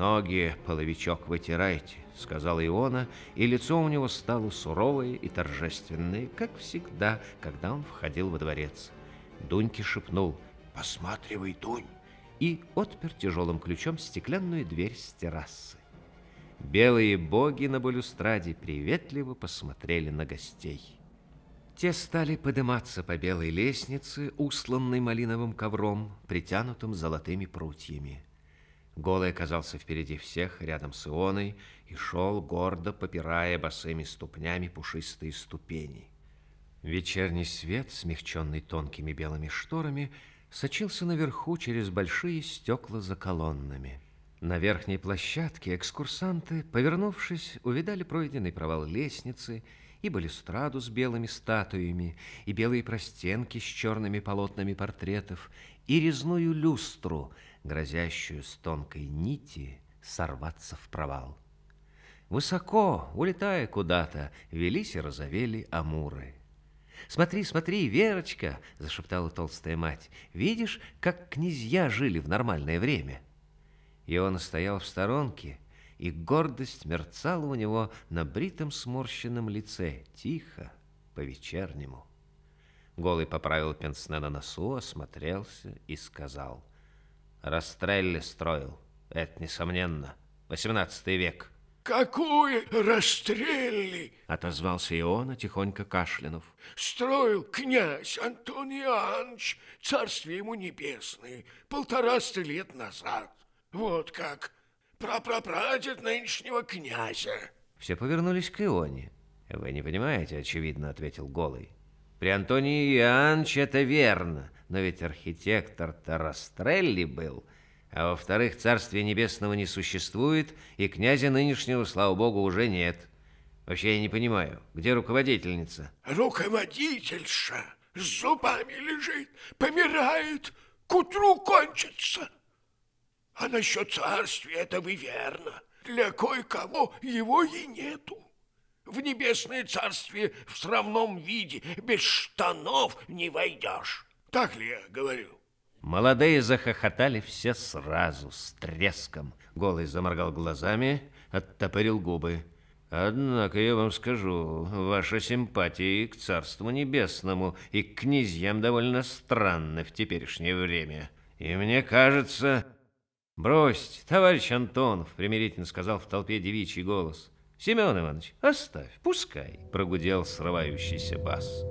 Ноги половичок вытирайте, сказала Иона, и лицо у него стало суровое и торжественное, как всегда, когда он входил во дворец. Дуньке шепнул «Посматривай, Дунь!» и отпер тяжелым ключом стеклянную дверь с террасы. Белые боги на балюстраде приветливо посмотрели на гостей. Те стали подниматься по белой лестнице, усланной малиновым ковром, притянутым золотыми прутьями. Голый оказался впереди всех, рядом с Ионой, и шел, гордо попирая босыми ступнями пушистые ступени. Вечерний свет, смягченный тонкими белыми шторами, сочился наверху через большие стекла за колоннами. На верхней площадке экскурсанты, повернувшись, увидали пройденный провал лестницы и балюстраду с белыми статуями, и белые простенки с черными полотнами портретов, и резную люстру, грозящую с тонкой нити сорваться в провал. Высоко, улетая куда-то, велись и розовели амуры. «Смотри, смотри, Верочка!» – зашептала толстая мать. «Видишь, как князья жили в нормальное время?» И он стоял в сторонке, и гордость мерцала у него на бритом сморщенном лице, тихо, по-вечернему. Голый поправил пенсне на носу, осмотрелся и сказал. «Растрелли строил, это несомненно, восемнадцатый век». «Какой Растрелли?» — отозвался Иона, тихонько кашлянув. «Строил князь Антон Иоаннович, царствие ему небесное, полтораста лет назад. Вот как. Прапрапрадед нынешнего князя. Все повернулись к Ионе. Вы не понимаете, очевидно, ответил Голый. При Антонии Иоанновиче это верно, но ведь архитектор-то Растрелли был. А во-вторых, Царствия Небесного не существует, и князя нынешнего, слава богу, уже нет. Вообще я не понимаю, где руководительница? Руководительша с зубами лежит, помирает, к утру кончится. А насчет царствия это вы верно. Для кое-кого его и нету. В небесное царствие в срамном виде без штанов не войдешь. Так ли я говорю? Молодые захохотали все сразу, с треском. Голый заморгал глазами, оттопырил губы. Однако я вам скажу, ваша симпатия к Царству Небесному и к князьям довольно странны в теперешнее время. И мне кажется, «Бросьте, товарищ Антонов», — примирительно сказал в толпе девичий голос. «Семен Иванович, оставь, пускай», — прогудел срывающийся бас.